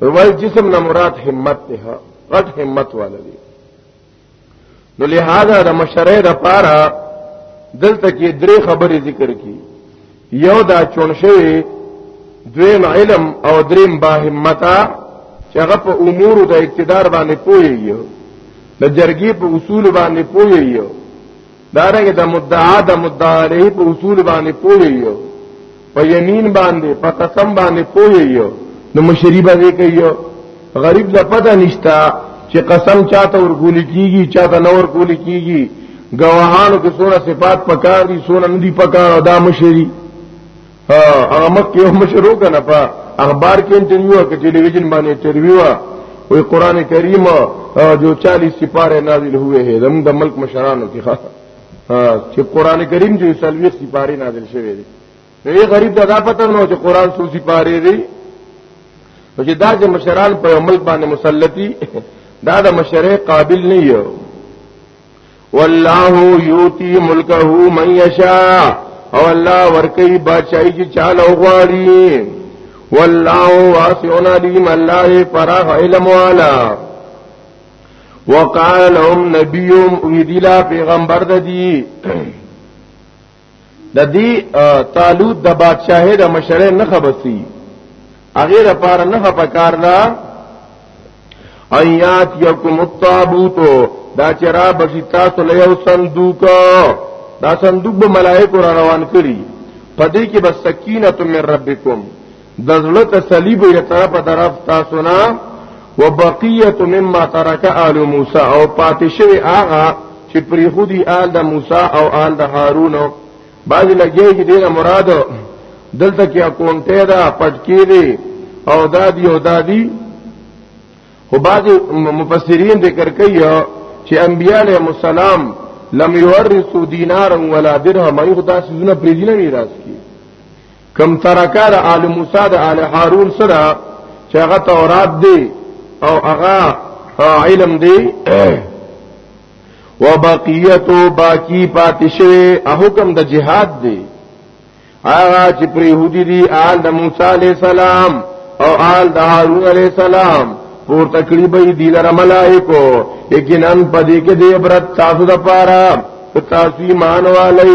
ول جسم نه مراد همت ته غټ همت والا دی نو لہذا د مشره د پاره دلته کې درې خبرې ذکر کی یو دا چون شوی دویم علم او دریم با همتا چې هغه په امور د اقتدار باندې پوي یو د جرګي په اصول باندې پوي یو دارنګه د مدعا د مدعا علیه په اصول باندې پوهی یو په یمین باندې په قسم باندې پوهی یو نو مشری باندې کوي غریب لا پته نشتا چې قسم چاته ورکول کیږي چاته نه ورکول کیږي گواهانو کې سونه صفات پکار دي سونه ندي پکار او دا مشری ها هغه مکه یو مشرو کنه په اخبار کې انټرویو کې ټلویزیون باندې انټرویو وی قران کریم جو 40 سپاره نازل ہوئے ہیں زم د ملک مشرانو کې ها چې قران کریم جو 40 سپاره نازل شوه دي یې غریب دا پته نه چې قران څو سپاره دي نو چې دا چې مشران په ملک باندې مسلطي دا د مشره قابل نه یو والله یوتی ملکه من یشاء او الله ورکی بچای چې چاله غواړي والله واسعون علیم الله فراغ علم والا وقال لهم نبيهم ویدیلا پیغمبر د دی د دې طالوت د بادشاہي د مشره نه خبسي هغه لپاره نه پکار دا ایات یکم الطابوت دا چرا بشی تاسو له یو صندوق دا صندوق به ملائکه را روان کړي پدې کې بس سکینه من ربکم د زړه تسلی به یې طرف طرف تاسو نه وبقیت مما ترک آل موسی او پاتې شوی هغه چې پری خودي آل د موسی او آل د هارون بعضی لګیږي چې دینه مراد دلته کې اکونټه دا پټکی دی او دادی او دادی خو بعضی مفسرین ذکر کوي چې انبیاء علیهم السلام لم یورثو دینارا ولا درهم ایغدا سونه پریدینه میراث کی کم ترکا د آل موسی د آل هارون سره چې هغه تورات دی او هغه علم دی وبقیتو باقی پاتشه حکم د جهاد دی هغه چې پر يهودي دي آل د موسی عليه السلام او آل د هارون عليه السلام پور تقریبا دی لره ملائکو یقینا پدې کې دې عبرت تاسو د پاره تاسو ایمان والئ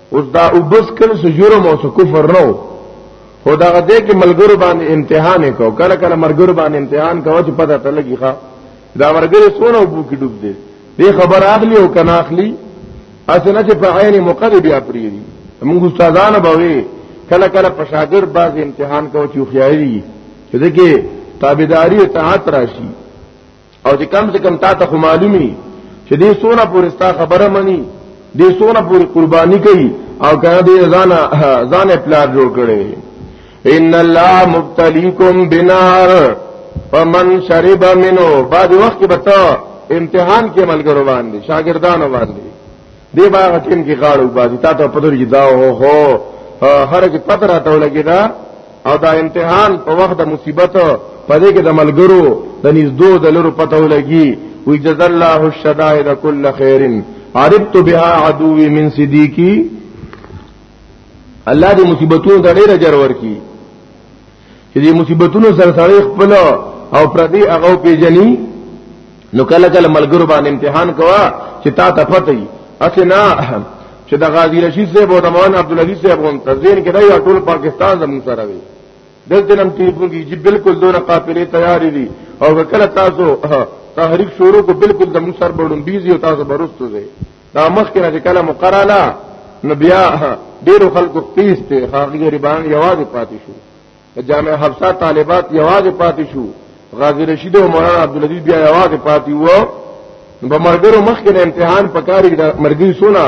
اوس دا وبس کله سو جرم او سو کفر نو خو دا دې کې ملګرو باندې امتحان کو کله کله ملګرو باندې امتحان کو چې پته ته لګي ښا دا ورګره سونه وبو کې ډوب دي دې خبر اخلي او کنه اخلي اسنه چې په عین مقدر بیا پری دي موږ استادانه بوي کله کله په شاګرد باز امتحان کو چې خیالي چې دغه تابعداري او طاعت راشي او چې کم سے کم تا ته معلومي چې دې سونه پورستا خبره مني دې سونه پوری قرباني کوي او کنه دې ځان ځان پلار جوړ کړي ان الله مبتليكم بنار فمن شرب منه بعد وخت کې بتا امتحان کې ملګرو باندې شاګردانو باندې دی باغ ټیم کې غاړو بازي تا ته پدور کې دا هو هو هر کې پته راته ولګی دا او دا امتحان په وخت د مصیبت په دې کې د ملګرو د نږدو د لرو پته ولګي وي جزا الله الشدائد كل خير عرفت بها عدوي من صديقي الله دې مصیبتونو د ډېر اجر ورکړي چې دې مصیبتونو سره سره خپل او پردي هغه پیجنې نو کله کله ملګرو باندې امتحان کوا چې تا ته پته وي اسنا چې د غازی رشید صاحب او د مولانا عبد العزيز صاحب هم تزین کې دا ټول پاکستان زمو سره وي دلته نم ټلیفون کې چې بالکل دونه قافلې تیارې دي او کله تاسو تحریک شروع کو بالکل زمو سره بډون بيزي او تاسو برستو ځای دا مخکې نه کله مقراله نو بیا ډیرو خلکو پیس ته هغه غریبان یوازې پاتې شو جامع حفصه طالبات یوازې پاتې شو غازی رشید او مولانا عبدالعزیز بیا یوازې پاتې وو نو په مرګرو مخکې امتحان پکاري د مرګي سونه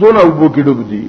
سونه وبو کې ډوب دي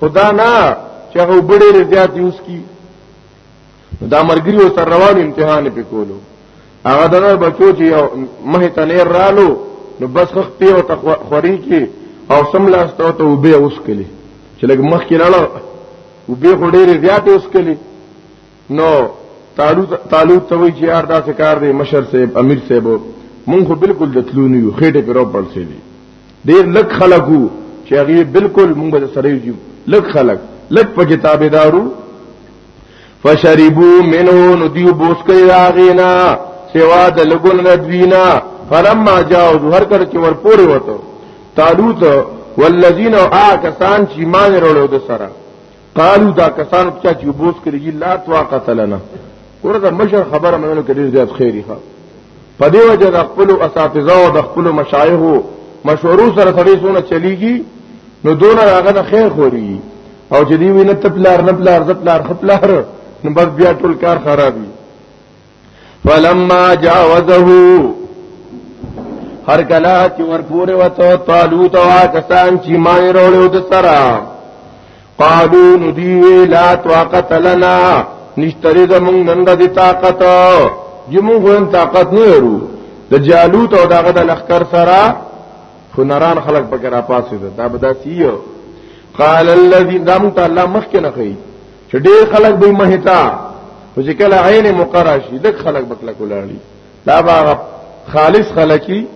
خدا نه چې هغه بډې رضایت یوز کی دا مرګري او سر روان امتحان په کولو هغه دغه بچو چې مه ته نه رالو نو بس خخ په او تقوا خوري کې او سم لاس ته ته وبې اوس کلی چې لګ مخ کې لاله وبې خوري رضایت اوس کلی نو طالوت طالوت ته وی چې یار دا څه کار دی مشر صاحب امیر صاحب مونږ خو بالکل دتلونی یو خېټه پیرو پړسې دي ډیر لک خلکو چې هغه بالکل مونږ به سره یو لک خلک لک په کتابدارو فشربو منو ندیو بوس کئی راغینا سوا د لګون ردوینا فلما جاو هر کړه چې ور پورې وته طالوت والذین آکسان چې مان وروړو د سره قالو دا کسان چې چې بوس کړي لا طاقت لنا ورته مشر خبره منلو کې ډیر زیات خیری ښه په دې وجه د خپل اساتذه او د خپل مشایخ مشورو سره سړی سونه چلیږي نو دون هغه نه خیر خوري او چې دی وینه تپلار نه پلار زپلار خپلار نو بس بیا ټول کار خرابي فلما جاوزه هر کلا چې ورپورې وته طالوت او کسان چې ما وروړو د سره قالو ندی لا طاقت لنا نشتری زمون نن د طاقت یمون غون طاقت نه ورو د جالوت او دغه د لخر سره فنران خلق پکې را پاسې ده دا بداسیو قال الذي دمت الله مخکنه کوي چې ډېر خلک به مهتا خو چې کله عین مقرر شي لږ خلک بکله کولاړي دا باغ خالص خلکی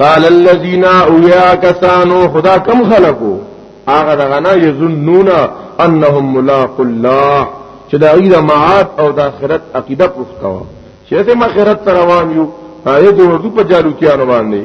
قال الذين اويا كسانو خدا کم خلقو هغه دغه نه یظنون انهم ملاق الله چې دا غیره معاد او د آخرت عقیده پختو چې ته مخیرت روان یو اې د وردو په جالو کې روان نه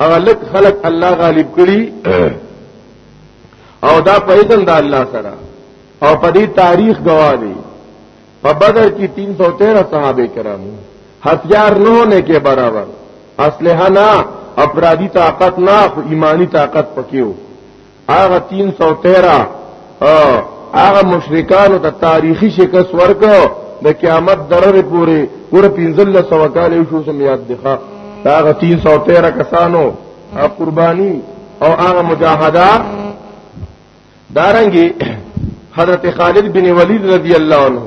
هغه لک خلق الله غالب کړي او دا په اذن د الله سره او په دې تاریخ گواه دی په بدر کې 313 صحابه کرام هتیار نه ہونے کې برابر اسلحه نه اپرادی طاقت نه ایمانی طاقت پکې وو هغه 313 هغه مشرکانو ته تاریخي شکست ورکو د قیامت درره پورې ور 1500 کال یو شو سم یاد دخه هغه 313 کسانو قرباني او هغه مجاهده دارنګي حضرت خالد بن ولید رضی الله عنه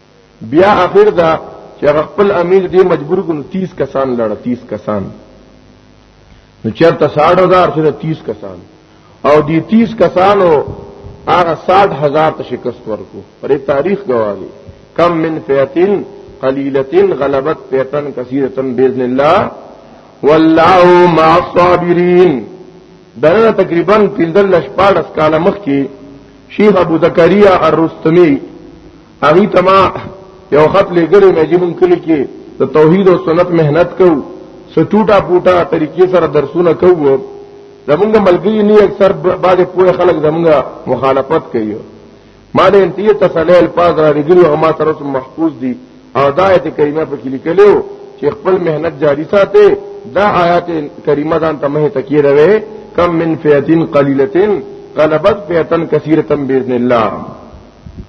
بیا اخر دا چې خپل امیر دې مجبور کړو 30 کسان لړ 30 کسان نو چرته 60000 چې 30 کسان او دې 30 کسانو هغه 60000 ته شکست ورکو پرې تاریخ گواهی کم من فیتن قلیلتن غلبت فیتن کثیرتن باذن الله والله مع الصابرین دغه تقریبا تلدل شپارس کاله مخکې شیخ ابو زکریا الرستمی هغه تما یو خط لګلې مې جنون کلی کې د توحید او سنت مهنت کو سټوټا پوټا طریقې سره درسونه کوو زمونږ ملګری نه اکثر بعد پوهه خلک زمونږ مخالفت کوي ما دې انتیه تسلی الفاظ را لګلې او ما تر اوسه محفوظ دي او دا آیت کریمه په کې لیکلو چې خپل مهنت جاری ساتي دا آیات کریمه ځان ته مه تکیه روي کم من فیتن قلیلتن غلبت فیتن کثیرتن باذن الله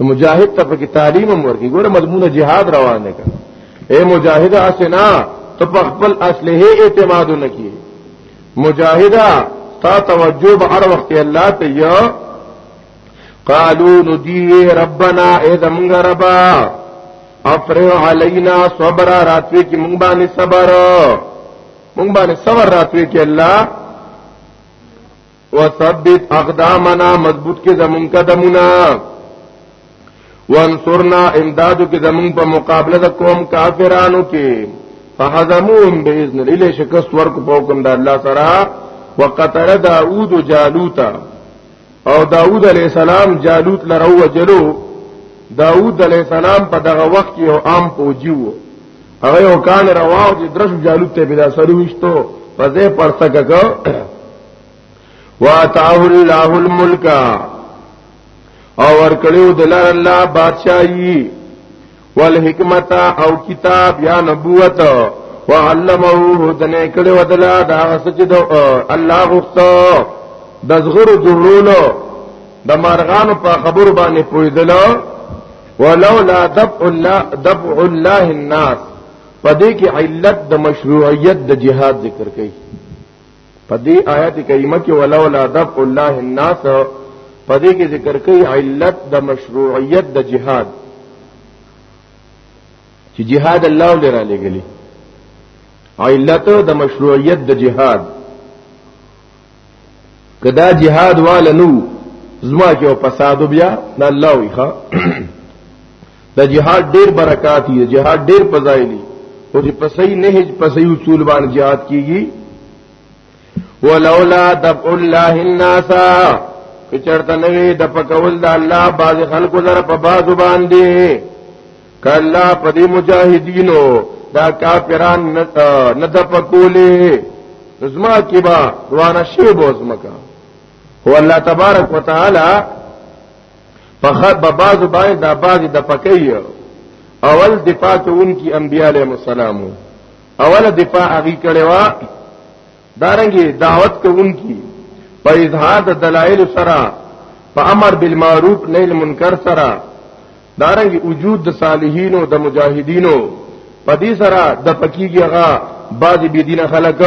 مجاهد ته په تعلیم هم ورکی ګوره مضمون جهاد روان دی اے مجاهد اسنا ته په خپل اصله اعتماد نه کی مجاهدا تا توجه به هر وخت الله ته یو قالو ندی ربنا اے زمونږ ربا افرغ علینا صبر راتوی کی مونږ باندې صبر مونږ باندې صبر راتوی کی الله وثبت اقدامنا مضبوط کې زمون قدمونه وانصرنا امدادو کې زمون په مقابله د قوم کافرانو کې فهزموهم باذن الله شکست ورکو په حکم د الله سره وقتل داوود جالوت او داوود علی السلام جالوت لره وجلو داوود علی السلام په دغه وخت یو عام پوجي وو هغه یو کال رواو چې درش جالوت ته بلا سره وشتو په دې پرڅکه واتاه الله الملک او ورکړو دلار الله بادشاہي والحکمت او کتاب یا نبوت وعلمه دنه کړو دلا دا سجد الله غوښتو د زغرو جوړولو د مارغانو په خبر باندې پویدلو ولولا دفع الله دفع الله الناس پدې کې علت د مشروعیت د جهاد ذکر کړي په دې آیات کریمه کې ولولا دف الله الناس په دې کې ذکر کوي علت د مشروعیت د جهاد چې جهاد الله لره لګلی علت د مشروعیت د جهاد کدا جهاد والنو زما کې او فساد بیا د الله ویخه د جهاد ډیر برکات دی جهاد ډیر فضایل دی او چې په صحیح نهج په صحیح اصول باندې jihad کیږي ولولا دفع الله الناس کچرته نوې د پکول د الله باز خلکو لره په باز باندې کلا په دې مجاهدینو دا کافران نه د پکولې زما کې با روانه شی بوزمکا هو الله تبارک وتعالى په خر په بازو باندې دا بازي د پکې اول دفاع کوونکی انبیاء علیهم السلام اول دفاع هغه کړي وا دارنګي دعوت کوونکی په اظهار د دلایل سره په امر بالمعروف نهی المنکر سره دارنګي وجود د صالحینو د مجاهدینو په دې سره د پکیږي هغه بعضی بی دینه خلک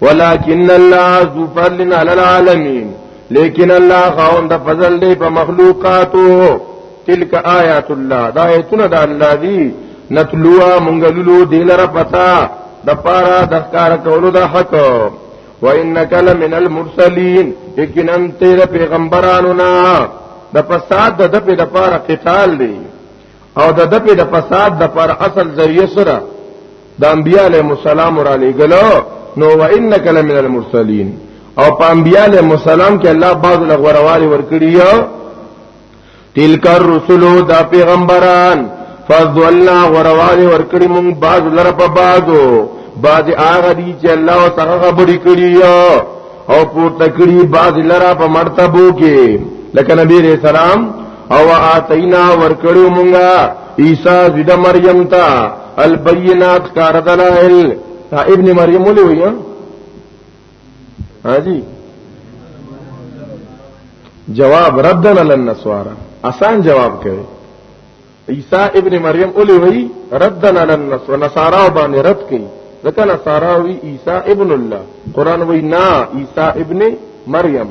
ولكن الله ذو فضل على العالمين لیکن الله خاوند فضل دی په مخلوقاتو تلک آیات الله دا ایتونه د الله دی نتلوا منغللو دلر پتا د پارا د ښکار کولو د حق و انک لمن المرسلین یقینا تیر پیغمبرانو نا د فساد د په د پارا قتال دی او د د په د فساد د پر اصل ذریعہ سره د انبیاء علیهم السلام را لګلو نو و انک لمن المرسلین او په انبیاء علیهم السلام کې الله بعض لغوروالي ورکړي تلک الرسل دا پیغمبران فضلنا غروالي ورکړي مونږ بعض لره په بعضو بعض هغه دي چې الله تعالی خبرې کړي او پورته کړي بعض لره په مرتبو کې لکه نبی رسول الله او آتینا ورکړو مونږه عیسی زید مریم ته البینات کار دلائل تا ابن مریم ولې وی ها جی جواب ردن للنسوارا آسان جواب کوي عیسی ابن مریم ولې وی ردن للنسوارا نصارا باندې رد کوي ځکه نصارا وی عیسی ابن الله قران وی نا عیسی ابن مریم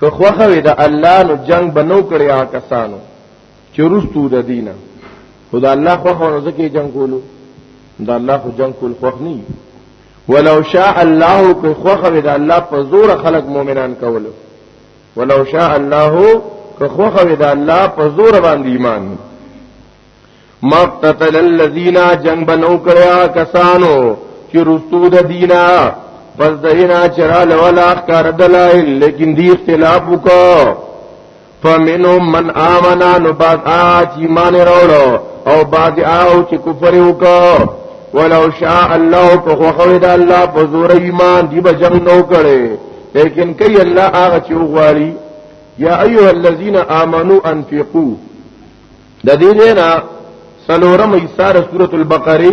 که خوخه وي د الله نو جنگ بنو کړي آ کسانو چې رستو د دینه خدا الله خوخه نو ځکه جنگ کولو دا الله خو جنگ کول خوخ نه ولو شاء الله که خوخه وي د الله په زور خلق مؤمنان کولو ولو شاء الله که خوخه وي د الله په زور باندې ایمان مقتل الذین جنگ بنو کړیا کسانو چې رستو د دینا پس دینا چرا لولا کار دلایل لیکن دی اختلاف وکړو فمنهم من آمنا نو بعد آج ایمان روڑو او بعد آو چی کفر وکو ولو شاء الله په خوخوی دا الله په زور ایمان دی به جنگ نو کړي لیکن کئی الله هغه چې وغواړي یا ایها الذین آمنو انفقوا د دې نه نه سلورم ایثار سورۃ البقره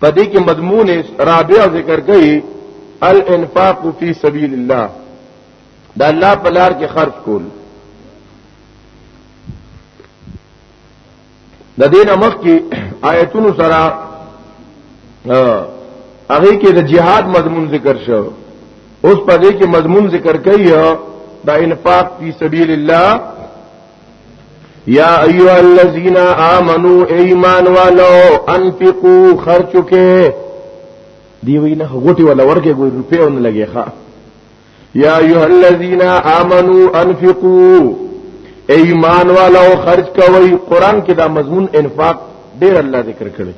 په دې کې مضمون رابع ذکر کړي الانفاق فی سبیل الله دا الله په لار کې خرج کول د دین مخ کې آیتونو سره هغه کې د جهاد مضمون ذکر شو اوس په دې کې مضمون ذکر کوي د انفاق فی سبیل الله یا ایها الذین آمنو ایمان والو انفقوا خرچو کې دی وینه غټي ولا ورکه ګور روپیه ون لګي ښا یا ایها الذین آمنو انفقوا ایمان والا او خرج کوي قران کې دا مضمون انفاق ډیر الله ذکر کړي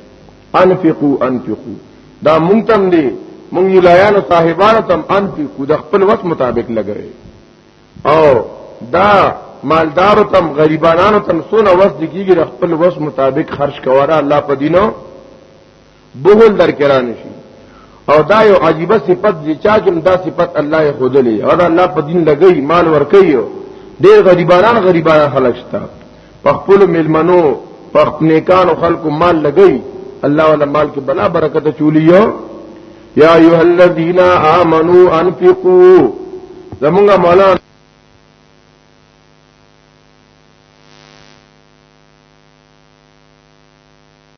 انفقوا انفقوا دا مونږ تم دي مونږ ملایان او صاحبان تم انفقوا د خپل وخت مطابق لګوي او دا مالدار تم غریبانو تم سونه وس دکیږي خپل وس مطابق خرج کواره الله په دینو بغل در کرانه شي او دا یو عجیبه صفت دی چا چې دا صفت الله یې خودلې او دا الله په دین لګی مال ور کوي ډېر غریبانان غریبانه خلک شته په خپل ملمنو په نیکانو خلکو مال لګی الله ولا مال کې بلا برکت چولیو یا ایها الذین آمنو انفقوا زمونږه مولانا